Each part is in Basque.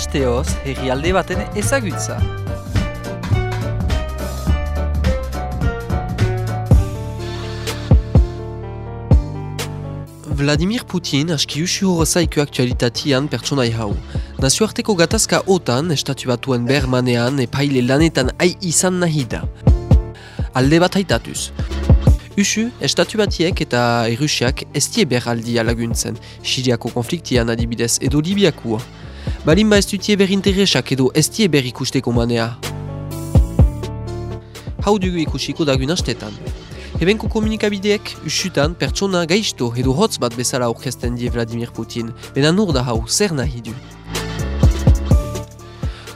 Asteoz, herrialde baten ezagutza. Vladimir Putin aski usi horrezaiko aktualitatian pertsonai hau. Nazioarteko gatazka otan, estatu batuen bermanean, epaile lanetan ai izan nahi da. Alde bat haitatuz. Usu, estatu batiek eta Erusiak estie berraldia laguntzen, Siriako konfliktian adibidez edo Libiakua. Balin ba ez dutie berinteresak edo estie ber ikusteko manea. Hau dugu ikusiko dagun astetan. Ebenko komunikabideek, usutan, pertsona gaizto edo hotz bat bezala orkesten die Vladimir Putin, bena nur da hau, zer nahi du.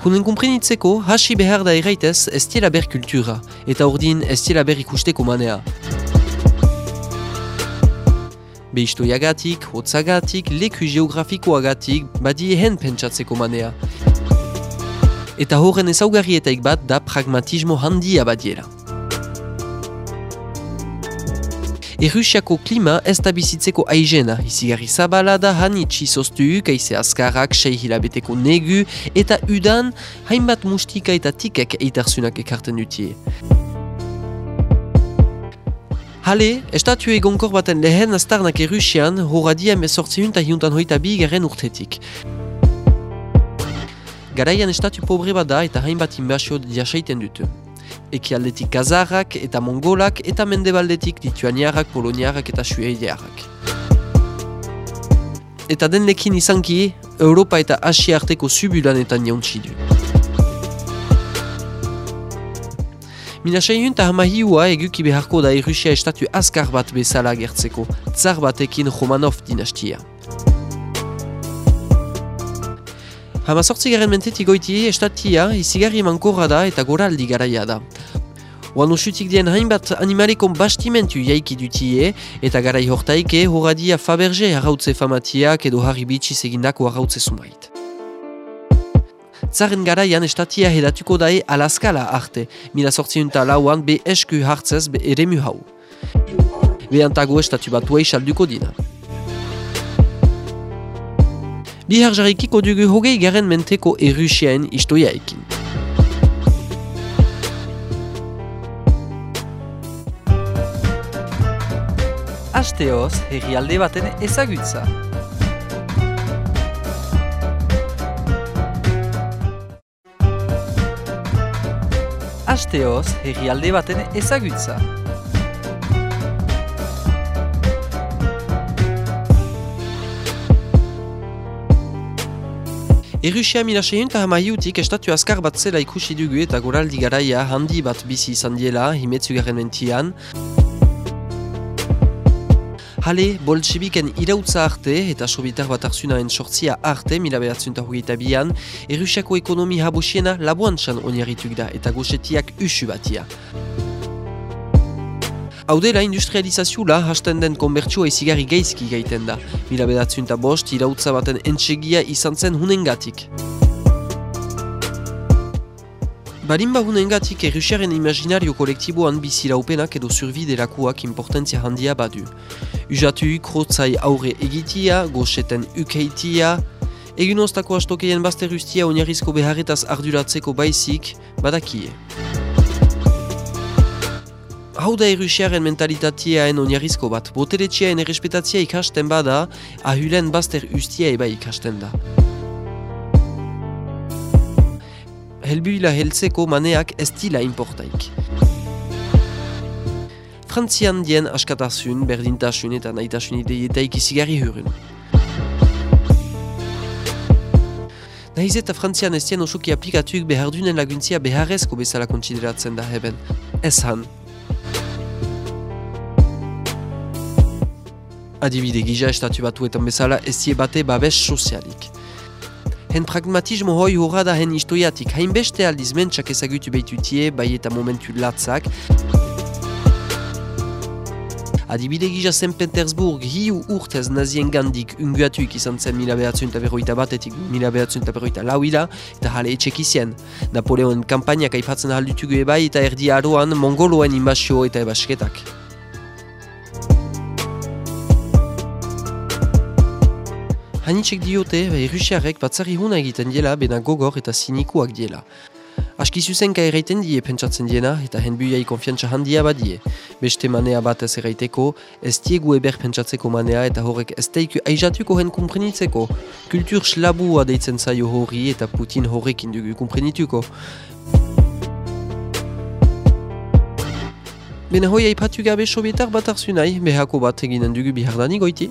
Hunen komprenitzeko, hasi behar da erraitez estiela ber kultura, eta ordin estiela ber ikusteko manea. Behistoiagatik, hotzagatik, leku geografikoagatik, badi ehen pentsatzeko manea. Eta horren ezaugarrietaik bat da pragmatismo handia badiela. Errusiako klima ez da bizitzeko aizena, izigarri zabala da hanitsi soztuuk, aize askarrak, sei hilabeteko negu, eta udan, hainbat mustika eta tikek eitarzunak ekarten dutie. Hale, estatu egonkor baten lehen aztarnak Errusian, horradia mesortziun eta hiuntan hoita bi garen urtetik. Garaian estatu pobre bat da eta hainbat inbasio diasaiten dutu. Eki aldetik eta Mongolak eta Mendebaldetik Lituaniarrak, Poloniarrak eta Suediarrak. Eta den lekin izanki, Europa eta Asia arteko subulanetan jauntsi du. Mina saiun eta hamahiua eguki beharko da Errusia estatu azkar bat bezala gertzeko, tsar batekin Romanov dinastia. Hama sortzi garen mentetik goiti estatia izigarri mankorra da eta goraldi garaia da. Oan usutik dien hainbat animalikon bastimentu jaiki dutie eta garai hortaike horadia Faberge harrautze famatiak edo harri bitxiz egindako harrautze zumait. Zaren garaian estatia hedatuko dae alaskala arte, mila sortziunta lauan be esku hartzez be eremu hau. Behantago estatu batua isalduko dina. Bihar jarrikiko dugu hogei garen menteko errusiaen istoiaekin. Asteoz, herrialde baten ezagutza. Asteoz, herrialde baten ezagutza. Errusia mila sehun eta hamaiutik estatu azkar bat zela ikusi dugu eta goraldi garaia handi bat bizi izan diela himetzugarren mentian. Hale, boltsebiken irautza arte eta sobitar bat arzunaen sortzia arte mila behatzen eta hogeita bian, Errusiako ekonomi habosiena labuantxan oniarrituk da eta goxetiak usu batia. Hau dela industrializazioa hasten den konbertsua izigarri geizki gaiten da. Mila bedatzen eta bost, irautza baten entxegia izan zen hunengatik. Barin ba hunengatik errusiaren imaginario kolektiboan biziraupenak edo surviderakuak importantzia handia badu. Ujatu krotzai aurre egitia, goxeten ukeitia, Egun oztako astokeien bazter ustia oinarrizko beharretaz arduratzeko baizik, badakie. Hau da errusiaren mentalitateaen oinarrizko bat, boteretxeaen errespetatzea ikasten bada, ahulen bazter ustia eba ikasten da. Helbuila heltzeko maneak ez dila importaik. Frantzian dien askatasun, berdintasun eta nahitasun ideetaik izigarri hurun. Nahiz eta Frantzian ez dien osoki aplikatuik behardunen laguntzia beharrezko bezala kontsideratzen da heben. Ez han, adibide gija estatu batuetan bezala ez die bate babes sozialik. Hen pragmatismo hoi horra da hen istoiatik, hainbeste aldiz mentxak ezagutu behitutie, bai eta momentu latzak. Adibide gija St. Petersburg hiu urtez nazien gandik unguatuik izan zen mila behatzen eta berroita batetik mila behatzen eta berroita lauila eta jale etxekizien. Napoleon kampainak aipatzen haldutugu ebai eta erdi aroan mongoloen inbazio eta ebasketak. Hanitxek diote, Rusiarek batzari huna egiten diela, bena gogor eta sinikuak diela. Aski zuzenka erraiten die pentsatzen diena eta henbuiai konfiantza handia badie. Beste manea bat ez erraiteko, ez diegu eber pentsatzeko manea eta horrek ez teiku aizatuko hen kumprenitzeko. Kultur slabua deitzen zaio horri eta Putin horrekin dugu kumprenituko. Bena hoi aipatu gabe sobietar bat arzu nahi, behako bat eginen dugu bihardani goiti.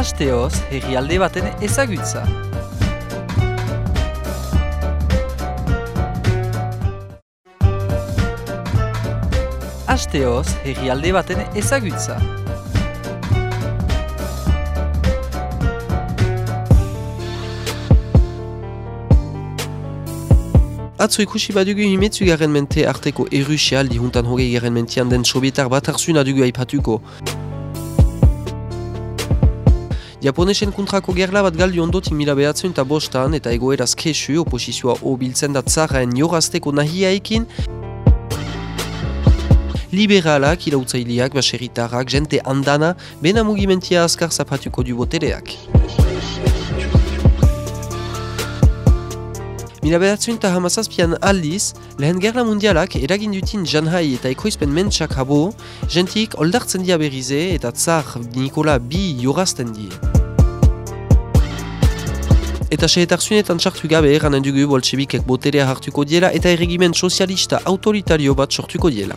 Asteoz, herrialde baten ezagutza. Asteoz, herrialde baten ezagutza. Atzo ikusi badugu himetzu garen mente arteko erusial dihuntan hogei garen mentian den sobietar bat arzuna dugu aipatuko. Japonesen kontrako gerla bat galdi ondotik mila behatzen eta bostan eta egoeraz kesu oposizioa obiltzen da tzarraen jorazteko nahiaekin liberalak, irautzaileak, baserritarrak, jente andana, bena mugimentia azkar zapatuko du botereak. Mila behatzen eta hamazazpian aldiz, lehen gerla mundialak eragin dutin janhai eta ekoizpen mentsak habo, jentik oldartzen dia berrize eta tzar Nikola bi jorazten die. Eta sehetarzunetan txartu gabe eranen dugu boltsebikek boterea hartuko diela eta erregimen sozialista autoritario bat sortuko diela.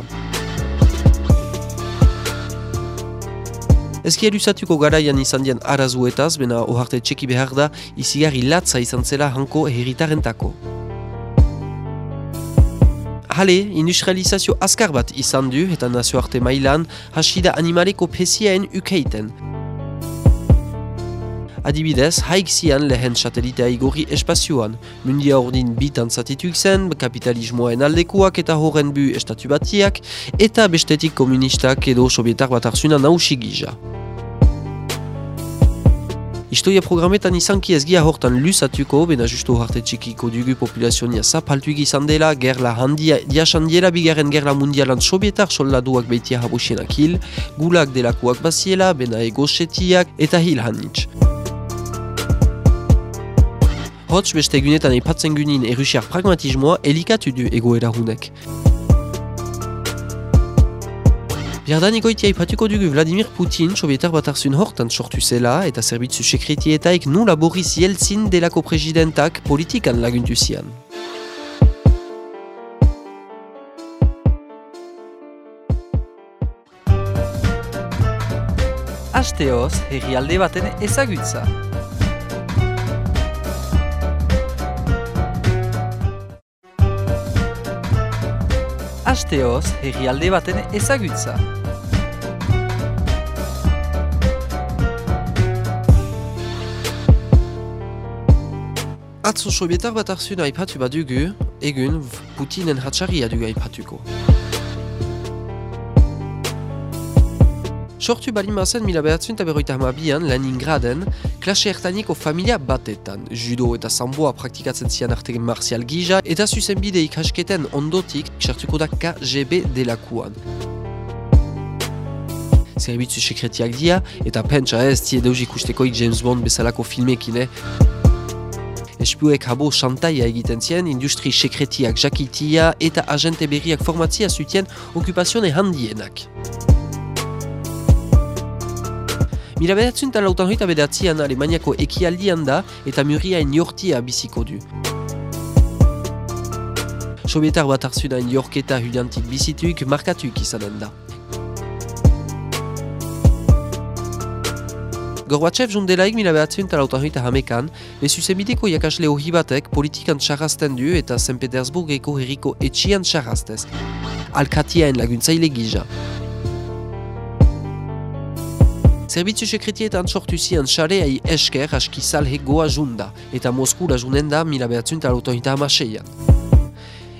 Ezki erusatuko garaian izan dien arazuetaz, bena oharte txeki behar da, izigarri latza izan zela hanko herritarentako. Hale, industrializazio azkar bat izan du eta nazioarte mailan hasi da animaleko pesiaen ukeiten. Adibidez, haik zian lehen satelitea igorri espazioan. Mundia ordin bitan zatituk zen, kapitalismoen aldekuak eta horren bu estatu batiak, eta bestetik komunistak edo sobietar bat arzuna nausi gija. Historia programetan izanki ez gia hortan lusatuko, bena justu harte txikiko dugu populazionia zapaltu izan dela, gerla handia diasan diela bigarren gerla mundialan sobietar soldaduak beitia habusienak hil, gulak delakoak baziela, bena egosetiak eta hil hanitz. Hots beste egunetan eipatzen gunin erusiak pragmatismoa elikatu du egoera hunek. Biardan egoitia ipatuko dugu Vladimir Putin sobietar bat arzun hortan sortu zela eta zerbitzu sekretietaik nula Boris Yeltsin delako presidentak politikan laguntu zian. Asteoz, herrialde baten ezagutza. Asteoz, herrialde baten ezagutza. Atzo sobietar bat arzun aipatu badugu, egun Putinen hatxarria dugu aipatuko. Sortu bali mazen mila behatzen eta berroita hamabian Leningraden, klase ertaniko familia batetan. Judo eta samboa praktikatzen zian artegen marzial gija eta zuzenbide ikasketen ondotik sartuko da KGB delakuan. Zerbitzu sekretiak dia eta pentsa ez tie deus ikustekoik James Bond bezalako filmekine. Espuek habo xantaia egiten zien, industri sekretiak jakitia eta agente berriak formatzia zutien okupazione handienak. Mila behatzen eta lautan bedatzean Alemaniako ekialdian da eta murriaen jortia biziko du. Sobietar bat hartzunain jorketa huliantik bizituik markatuik izanen da. Gorbatxev jundelaik mila behatzen eta lautan hoita hamekan, bezu zenbideko jakasle hori batek politikan txarrazten du eta St. Petersburgeko herriko etxian txarraztez. Alkatiaen laguntzaile gija. Zerbitzu sekretietan sortu zian xareai esker aski salhe goa junda, eta Moskou la junen da mila behatzen eta autohita amaseian.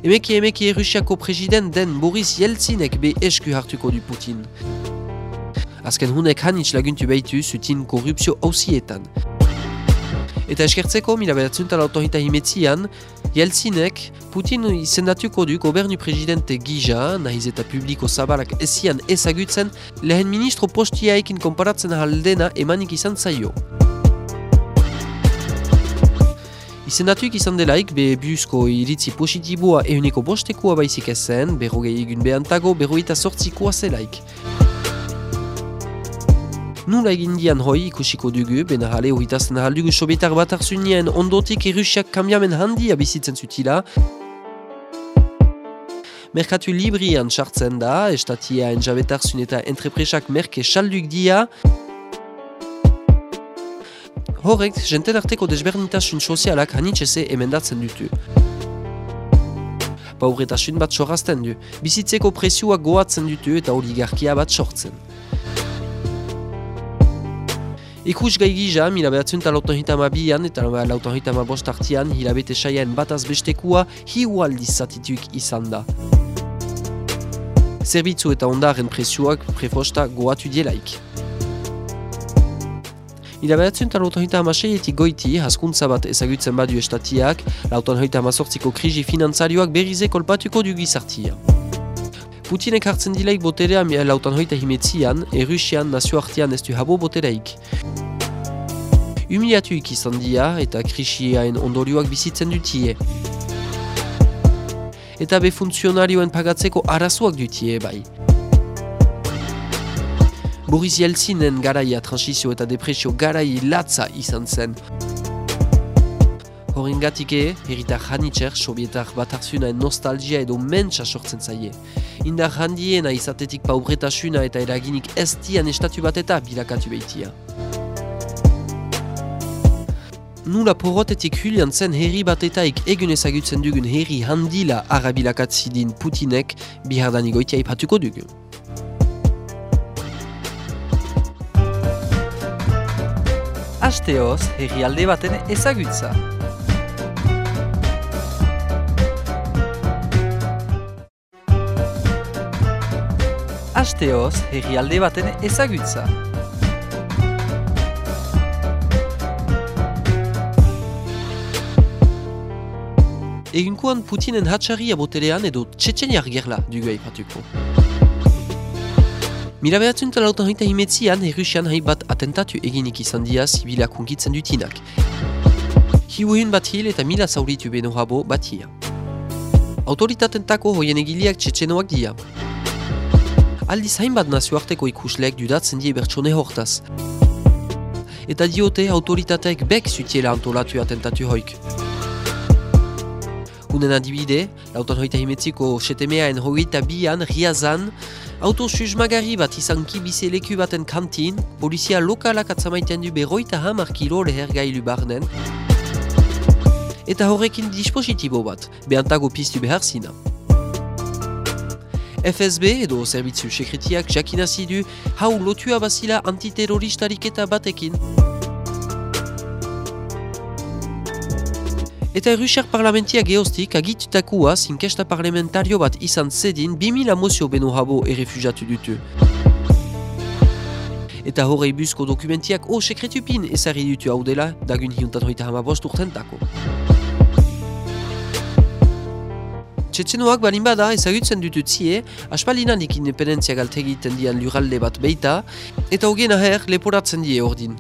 Emeki emeki Rusiako president den Boris Yeltsinek be esku hartuko du Putin. Azken hunek hanitz laguntu behitu zutin korrupzio hausietan. Eta eskertzeko, mila behatzuntan autohita himetzian, Jeltzinek Putin izendatuko du gobernu presidente gija, nahiz eta publiko zabalak ezian ezagutzen, lehen ministro postiaikin konparatzen haldena emanik izan zaio. Izendatuik izan delaik, be buzko iritzi positiboa euneko bostekoa baizik ezen, berrogei egun behantago, berroita sortzikoa zelaik. Nula egin dian hoi ikusiko dugu, bena jale horritazten ahaldugu sobietar bat arzunien ondotik erusiak kambiamen handia bizitzen zutila. Merkatu librian sartzen da, estatia enjabetarzun eta entrepresak merke salduk dia. Horrek, jenten arteko desberdintasun sozialak hanitxese emendatzen dutu. Baurretasun bat sorrazten du, bizitzeko presioak goatzen dutu eta oligarkia bat sortzen. Ikus gai gija, mila behatzen eta lautan hitama bian eta lautan hitama bost artian, hilabete saiaen bataz bestekua hiu aldiz zatituik izan da. Zerbitzu eta ondaren presioak prefosta goatu dielaik. Ila behatzen eta lautan hitama seietik goiti, haskuntza bat ezagutzen badu estatiak, lautan hitama sortziko krisi finanzarioak berrize kolpatuko du gizartia. Putinek hartzen dilaik boterea lautan hoita himetzian, Erusian nazioartean ez du habo botereik. Humiliatuik izan dia eta krisiaen ondorioak bizitzen dutie. Eta be funtzionarioen pagatzeko arazoak dutie bai. Boris Yeltsinen garaia transizio eta depresio garai latza izan zen. Horrengatik e, herritar janitzer, sobietar bat nostalgia edo mentsa sortzen zaie. Indar handiena izatetik paubretasuna eta eraginik ez dian estatu bat eta bilakatu behitia. Nula porrotetik hulian zen herri batetaik egun ezagutzen dugun herri handila arabilakatzidin Putinek bihardan igoitia ipatuko dugu. Asteoz, herri alde baten ezagutza. Asteoz, herrialde baten ezagutza. Egunkoan Putinen hatxarria boterean edo txetxeniar gerla dugu aipatuko. Mila behatzen talautan hoita himetzian, Errusian haibat atentatu eginik izan dia zibilak ungitzen dutinak. Hiuhin bat hil eta mila zauritu beno habo batia. Autoritatentako hoien egiliak txetxenoak dia. Aldiz hainbat nazioarteko ikusleek dudatzen die bertsone hortaz. Eta diote autoritateek bek zutiela antolatu atentatu hoik. Unen adibide, lautan hoita himetziko setemeaen hogeita bian, riazan, auto susmagarri bat izan kibize leku baten kantin, polizia lokalak atzamaiten du berroita hamar kilo leher gailu barnen, eta horrekin dispositibo bat, behantago piztu behar zina. FSB edo zerbitzu sekretiak jakinazi du hau lotua bazila antiterroristarik eta batekin. Eta Errusiak parlamentia geostik agitutakua zinkesta parlamentario bat izan zedin 2000 mozio beno habo errefujatu dutu. Eta horrei buzko dokumentiak o sekretupin ezari dutu hau dela dagun hiuntan hoita hama bost urtentako. Txetxenoak balin bada ezagutzen dutut zie, aspalinanik independentzia galtegiten dian luralde bat beita, eta hogien aher leporatzen die ordin.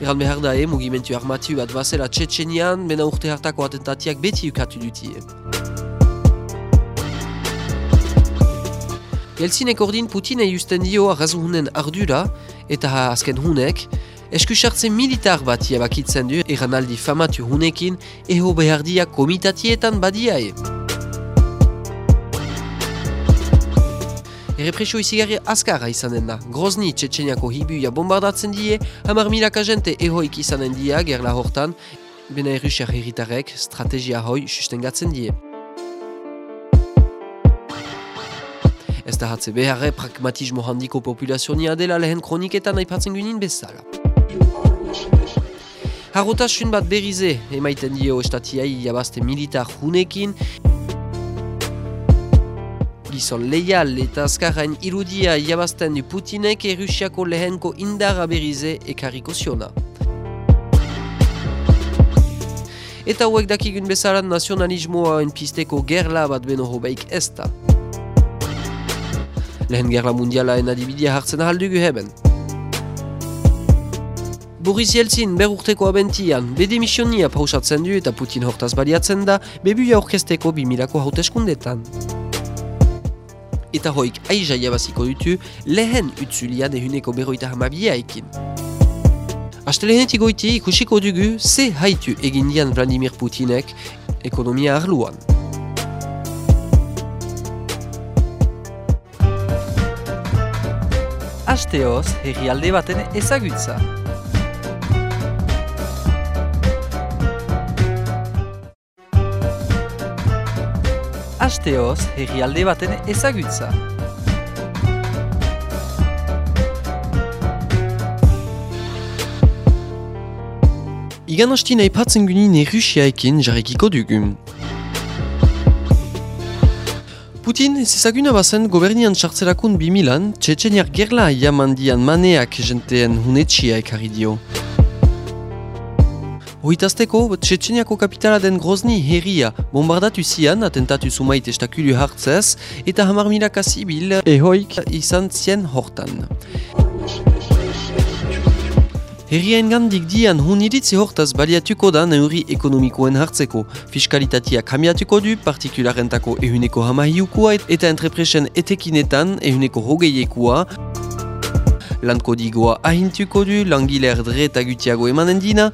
Eran behar da e, mugimentu armatu bat bazela Txetxenian, mena urte hartako atentatiak beti ukatu dutie. Jeltzinek ordin Putin justen dio arrazuhunen ardura, eta azken hunek, eskusartze militar bat iabakitzen du eranaldi famatu hunekin eho behardia komitatietan badiae. Errepresio izigarri azkarra izanen da. Grozni Txetxeniako hibuia bombardatzen die, hamar milaka jente ehoik izanen dia gerla hortan, bena errusiak herritarek strategia hoi sustengatzen die. Ez da hatze beharre pragmatismo handiko populazionia dela lehen kroniketan aipatzen gynin bezala. Harrotasun bat berrize emaiten dio estatiai jabazte militar hunekin, Gizon leial eta azkarrain irudia jabazten du Putinek Errusiako lehenko indarra berize ekarriko ziona. Eta hauek dakigun bezaran nazionalismoa enpisteko gerla bat beno hobeik ez da. Lehen gerla mundiala enadibidia hartzen ahaldugu heben. Boris Yeltsin berurteko abentian, bede misionia pausatzen du eta Putin hortaz baliatzen da, bebuia orkesteko bimilako hauteskundetan. Eta hoik aiza jabaziko dutu, lehen utzulian ehuneko berroita hamabia ekin. Astelehenetik goiti ikusiko dugu, ze haitu egin dian Vladimir Putinek ekonomia arluan. Asteoz, herrialde baten ezagutza. Asteoz, herrialde baten ezagutza. Igan hasti nahi patzen gunin Errusiaekin jarrekiko dugu. Putin ez ezaguna bazen gobernian sartzerakun 2000an, Txetxeniak gerla jamandian maneak jenteen hunetxia ekarri dio. Hoitazteko, Txetxeniako kapitala den Grozny herria bombardatu zian, atentatu sumait estakulu hartzez, eta hamar milaka zibil ehoik izan zien hortan. Herrien gandik dian hun iritzi hortaz baliatuko da neuri ekonomikoen hartzeko. Fiskalitatea kamiatuko du, partikularentako ehuneko hamahiukua eta entrepresen etekinetan ehuneko hogeiekua. Landkodigoa ahintuko du, langiler dre eta gutiago emanen dina.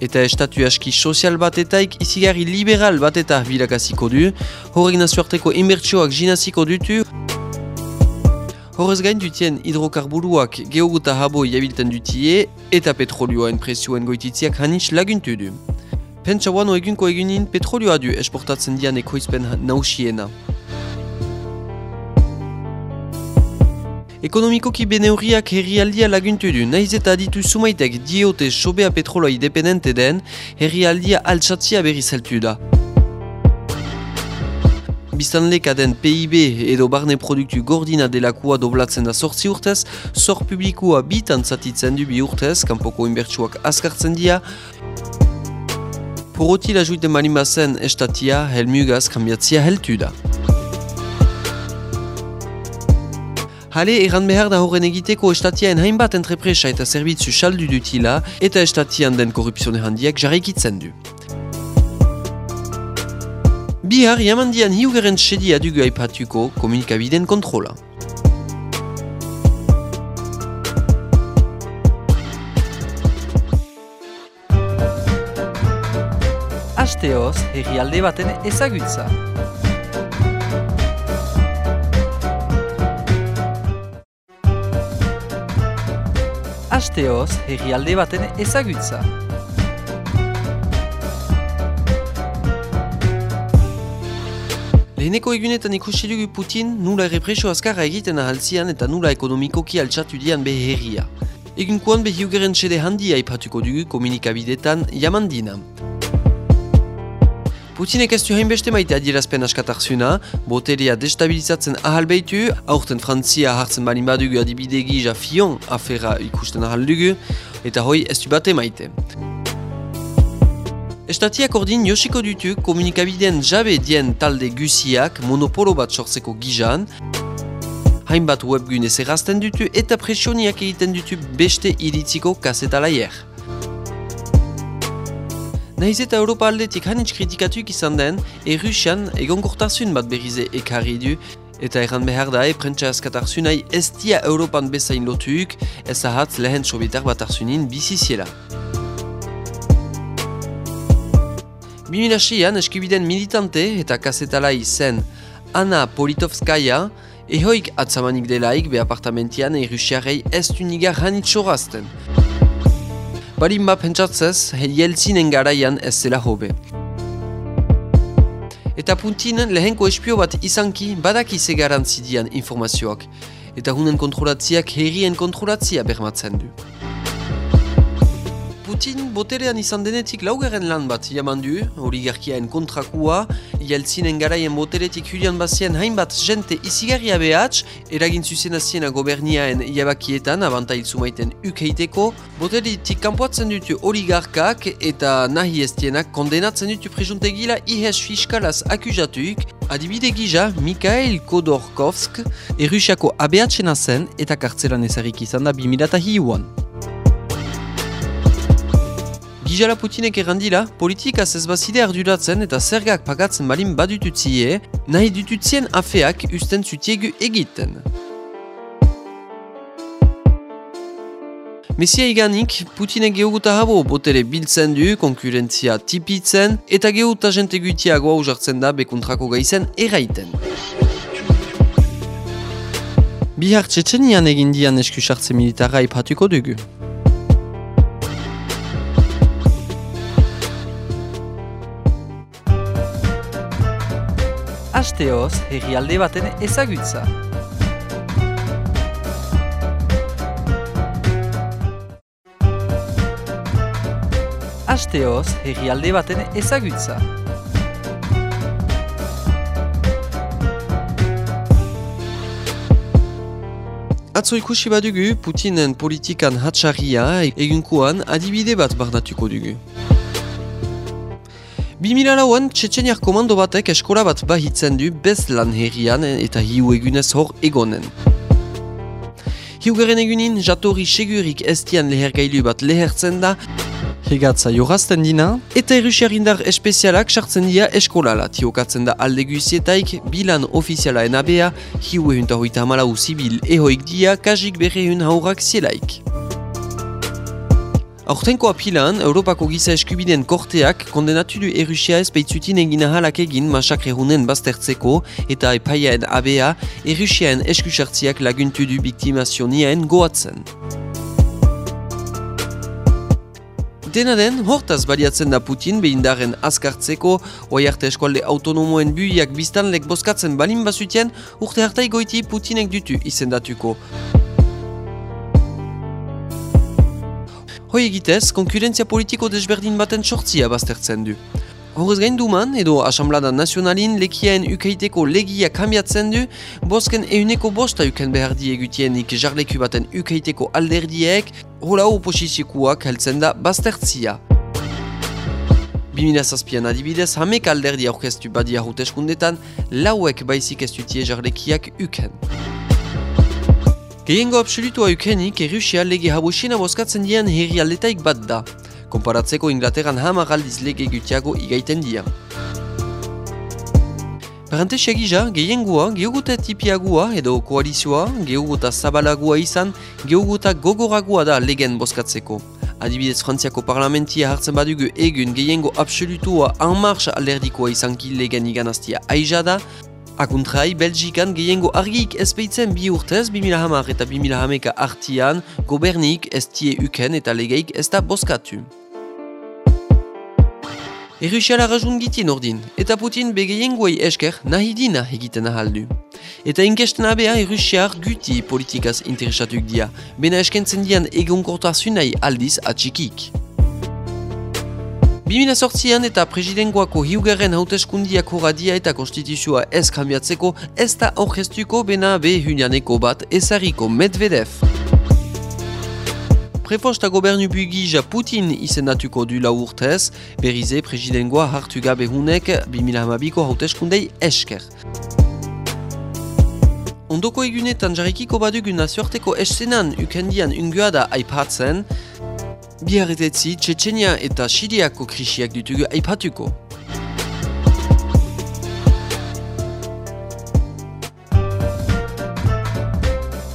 Eta estatu aski sozial batetaik izigarri liberal bateta bilakaziko du. Horrek nazioarteko inbertsioak jinaziko dutu. Horrez gain dutien hidrokarburuak geoguta habo jabilten dutie eta petrolioen presioen goititziak hanitz laguntu du. Pentsa wano egunko egunin petrolioa du esportatzen dian ekoizpen nausiena. Ekonomikoki beneuriak herrialdia laguntu du, nahiz eta aditu sumaitek diote sobea petroloa independente den, herrialdia altsatzia berri zeltu da. Biztanleka den PIB edo barne produktu gordina delakua doblatzen da sortzi urtez, zor publikua bitan zatitzen du bi urtez, kanpoko inbertsuak askartzen dia, poroti la juite malimazen estatia helmugaz kambiatzia heltu da. Hale erran behar da horren egiteko estatiaen hainbat entrepresa eta zerbitzu saldu dutila eta estatian den korrupzione handiak jarrikitzen du. Bihar, jamandian hiugeren sedia dugu aipatuko komunikabideen kontrola. Asteoz, herrialde baten ezagutza. Asteoz, herrialde baten ezagutza. Leheneko egunetan ikusi dugu Putin nula represio azkarra egiten ahaltzian eta nula ekonomikoki altxatu dian behe herria. Egunkoan behiugeren sede handia aipatuko dugu komunikabidetan jamandina. Putinek ez du hainbeste maite adierazpen askatarzuna, boterea destabilizatzen ahal behitu, aurten Frantzia hartzen balin badugu adibidegi ja fion afera ikusten ahal dugu, eta hoi ez du bate maite. Estatiak ordin josiko dutu komunikabideen jabe dien talde gusiak monopolo bat sortzeko gizan, hainbat webgune zerrazten dutu eta presioniak egiten dutu beste iritziko kasetalaier. Nahiz eta Europa aldetik hanitz kritikatuik izan den, Errusian egonkortasun bat berrize ekarri du, eta erran behar da e prentsa askatarsunai ez dia Europan bezain lotuuk, ez ahatz lehen sobietar bat arsunin biziziela. 2006an eskibiden militante eta kasetalai zen Anna Politovskaya, ehoik atzamanik delaik be apartamentian Errusiarei ez du nigar hanitzorazten. Balin ba pentsatzez, Jeltzinen garaian ez zela hobe. Eta Putin lehenko espio bat izanki badaki ze garantzi dian informazioak, eta hunen kontrolatziak herrien kontrolatzia bermatzen du. Putin boterean izan denetik laugarren lan bat jaman du, oligarkiaen kontrakua, Jeltzinen garaien boteretik Julian Bazien hainbat jente izigarria behatz, eragin zuzena ziena goberniaen jabakietan abantail zumaiten ukeiteko, boteretik kanpoatzen dutu oligarkak eta nahi estienak kondenatzen dutu prejuntegila ihes fiskalaz akuzatuik, adibide gija Mikhail Kodorkovsk, Erusiako abeatzena zen eta kartzelan ezarik izan da 2002an. Gijala Putinek errandila, politikaz ez bazide arduratzen eta zergak pagatzen balin badututzie, nahi dututzien afeak usten zutiegu egiten. Mesia iganik, Putinek gehuguta habo botere biltzen du, konkurentzia tipitzen, eta gehuta jente gutiagoa uzartzen da bekuntrako gaizen erraiten. Bihar Txetxenian egin dian eskusartze militara ipatuko dugu. Asteoz, herrialde baten ezagutza. Asteoz, herrialde baten ezagutza. Atzo ikusi badugu Putinen politikan hatxarria egunkuan adibide bat barnatuko dugu. 2000 lauan, Txetxeniar komando batek eskola bat bahitzen du bezlan herrian eta hiu egunez hor egonen. Hiugaren egunin, jatorri segurik estian lehergailu bat lehertzen da, Hegatza jorazten dina, eta erusiar indar espezialak sartzen dira eskolala. Tiokatzen da alde guzietaik, bilan ofizialaen abea, hiu ehunta hoita amalau zibil ehoik dia, kajik berrehun haurak zielaik. Aurtenko apilan, Europako giza eskubideen korteak kondenatu du Erusia ez beitzutin egin ahalak egin masakre hunen baztertzeko eta epaiaen abea Erusiaen eskusartziak laguntu du biktimazioniaen goatzen. Dena den, hortaz baliatzen da Putin behindaren azkartzeko, oai arte eskualde autonomoen buiak biztanlek boskatzen balin bazutien, urte hartai goiti Putinek dutu izendatuko. Hoi egitez, konkurentzia politiko desberdin baten sortzia baztertzen du. Horrez gain duman, edo Asamblada Nazionalin lekiaen ukaiteko legia kambiatzen du, bosken euneko bosta uken behar die egutienik jarleku baten ukaiteko alderdiek, hola oposizikuak heltzen da baztertzia. 2006an adibidez, hamek alderdi aurkeztu badia hauteskundetan, lauek baizik ez dutie jarlekiak uken. Gehiengo absolutua ukenik, Erusia lege habusina boskatzen dian herri aldetaik bat da. Konparatzeko Inglaterran hamar aldiz lege gutiago igaiten dira. Parante segija, gehiengoa, gehuguta tipiagua edo koalizioa, gehuguta zabalagua izan, gehuguta gogoragua da legen boskatzeko. Adibidez Frantziako parlamentia hartzen badugu egun gehiengo absolutua en marcha alderdikoa izanki legen iganaztia aiza da, Akuntrai, Belgikan gehiengo argiik ezpeitzen bi urtez 2000 hamar eta 2000 hameka artian gobernik ez tie uken eta legeik ez da boskatu. Errusiala rajun gitien ordin, eta Putin begeiengoei esker nahi dina egiten ahaldu. Eta inkesten abea Errusiar guti politikaz interesatuk dia, bena eskentzen dian egonkortasunai aldiz atxikik. 2008an eta presidengoako hiugarren hauteskundiak horadia eta konstituzioa ez kambiatzeko ez da orkestuko bena be hunianeko bat ezariko Medvedev. Preposta gobernu bugija Putin izendatuko du lau urtez, berize presidengoa hartu gabe hunek 2008ko hauteskundei esker. Ondoko egunetan jarrikiko badugu nazioarteko eszenan ukendian unguada aipatzen, Biarretetzi, Txetxenia eta Siriako krisiak ditugu aipatuko.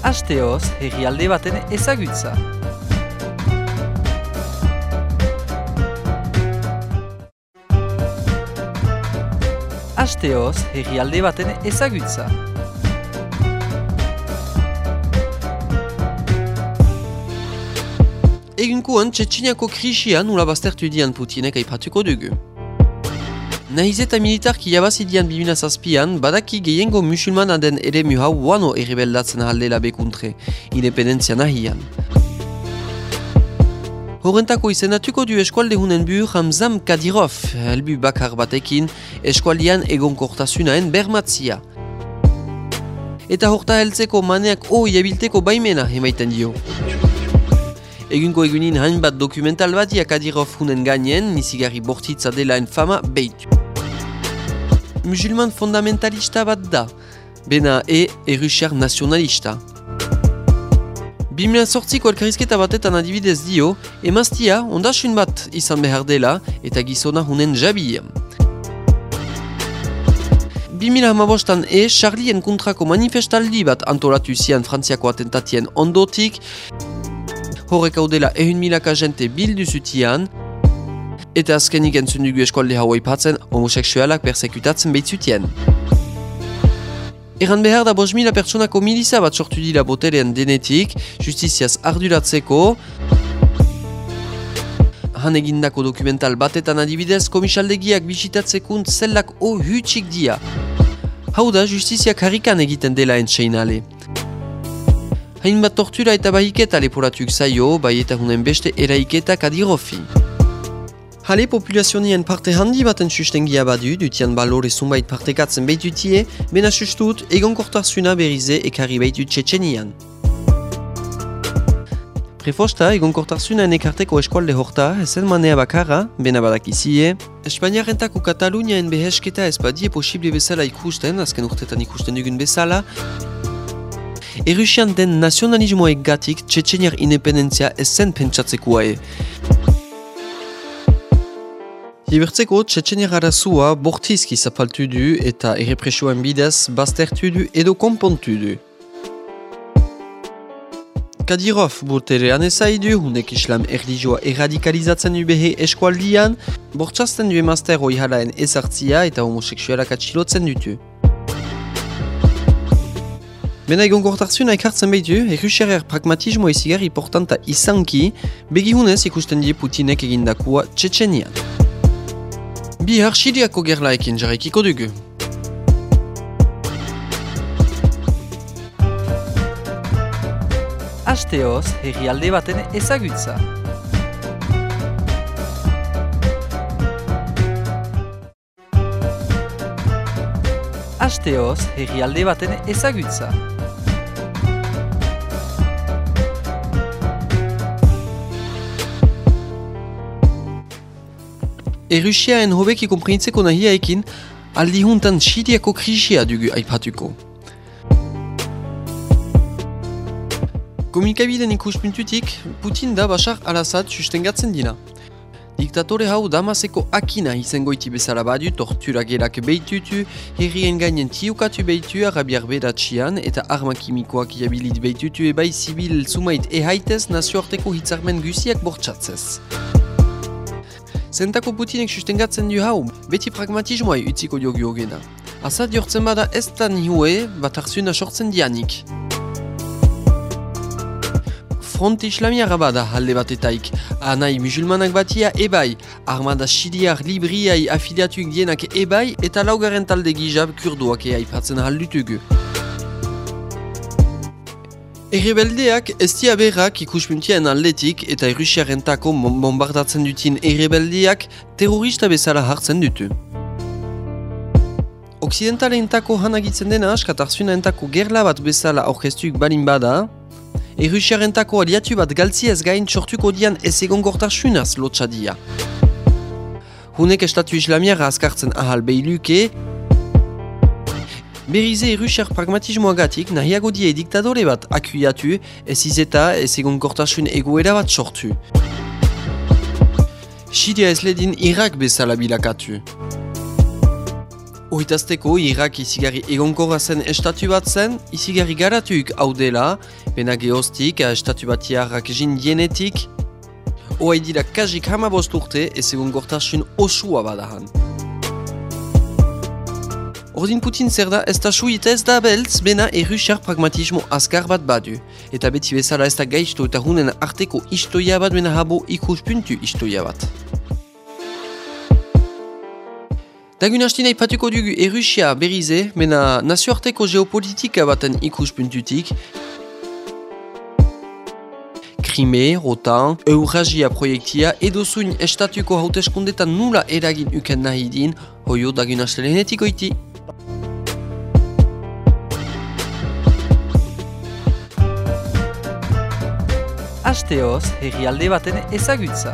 Asteoz, herrialde baten ezagutza. Asteoz, herrialde baten ezagutza. Egunkuan, Txetxiniako krisia nula baztertu dian Putinek aipatuko dugu. Nahiz eta militarki jabazidian 2006an, badaki gehiengo musulmana den ere muhau wano errebeldatzen aldela bekuntre, independenzia nahian. Horrentako izendatuko du eskualde hunen bu Hamzam Kadirov, helbu bakar batekin, eskualdian egonkortasunaen bermatzia. Eta horta heltzeko maneak o iabilteko baimena emaiten dio. Egunko egunin hainbat dokumental batia Kadirov hunen gainen, nizigarri bortitza delaen fama behitu. Musulman fundamentalista bat da, bena e erusiar nazionalista. 2008ko elkarrizketa batetan adibidez dio, emaztia ondasun bat izan behar dela eta gizona hunen jabi. 2008an e, Charlien kontrako manifestaldi bat antolatu zian frantziako atentatien ondotik, horrek hau dela ehun milaka jente bildu zutian, eta azkenik entzun dugu eskualde hau aipatzen homoseksualak persekutatzen behitzutien. Eran behar da bos mila pertsonako miliza bat sortu dira boterean denetik, justiziaz arduratzeko. Han egindako dokumental batetan adibidez, komisaldegiak bisitatzekunt zellak o hutsik dia. Hau da, justiziak harrikan egiten dela entseinale. Hainbat tortura eta bahiketa leporatuk zaio, bai eta hunen beste eraiketa kadirofi. Hale populazionien parte handi baten sustengia badu, dutian balore zumbait partekatzen behitutie, bena sustut egon kortarzuna berize ekarri behitu txetxenian. Prefosta, egon kortarzunaen ekarteko eskualde horta, ezen manea bakarra, bena badakizie. Espainiarentako Kataluniaen behesketa ez badie posible bezala ikusten, azken urtetan ikusten dugun bezala, Erusian den nazionalismoek gatik txetxeniar independentzia ezen pentsatzekoa e. Ibertzeko txetxeniak arazua bortizki zapaltu du eta errepresioen bidez baztertu du edo konpontu du. Kadirov boterean ezaidu, hunek islam erlijioa erradikalizatzen du behe eskualdian, bortxazten du emazter hoi halaen ezartzia eta homoseksualak atxilotzen dutu. Bena egon gortarzuna ekartzen behitu, errusiarer pragmatismo ezigarri portanta izanki, begihunez ikusten die Putinek egindakua txetxenian. Bi harxiliako gerlaekin jarraikiko dugu. Asteoz, herrialde baten ezagutza. Asteoz, herrialde baten ezagutza. Errusiaen hobeki komprenitzeko nahiaekin, aldi huntan Siriako krisia dugu aipatuko. Komunikabiden ikuspuntutik, Putin da Bashar al-Assad sustengatzen dina. Diktatore hau Damaseko akina izangoiti bezala badu tortura gerak behitutu, herrien gainen tiukatu behitu arabiar bedatxian eta arma kimikoak jabilit behitutu ebai zibil zumait ehaitez nazioarteko hitzarmen guziak bortxatzez. Zentako Putinek sustengatzen du hau, beti pragmatismoa utziko diogu hogena. Azad jortzen bada ez da nihue bat arzuna sortzen dianik. Front islamiara bada halde batetaik, anai musulmanak batia ebai, armada sidiar libriai afiliatuik dienak ebai eta laugaren talde gizab kurduak eaipatzen haldutugu. Errebeldeak ez dia berrak ikuspuntien atletik eta Errusiarentako bombardatzen dutin errebeldeak terrorista bezala hartzen dutu. Occidentalentako hanagitzen dena askatarzunentako gerla bat bezala aurkeztuik balin bada, Errusiarentako aliatu bat galtziez gain sortuko dian ez egon gortarsunaz lotxadia. Hunek estatu islamiara azkartzen ahal behiluke, Berize errusiar pragmatismoagatik nahiago die diktadore bat akuiatu ez izeta ez egon kortasun egoera bat sortu. Siria ez ledin Irak bezala bilakatu. Oitazteko Irak izigarri egonkorra zen estatu bat zen, izigarri garatuik hau dela, bena geostik, estatu bat jarrak jin dienetik, oa dira kajik hamabost urte ez egon osua badahan. Ordin Putin zer da ez da suite ez da beltz bena errusiar pragmatismo azkar bat badu. Eta beti bezala ez da gaizto eta hunen arteko istoia bat bena habo ikuspuntu istoia bat. Dagun hasti nahi patuko dugu errusia berize, bena nazioarteko geopolitika baten ikuspuntutik, Krime, OTAN, Eurasia proiektia edo zuin estatuko hauteskundetan nula eragin uken nahi din, hoio dagun astelenetik oiti. Asteoz, herrialde baten ezagutza.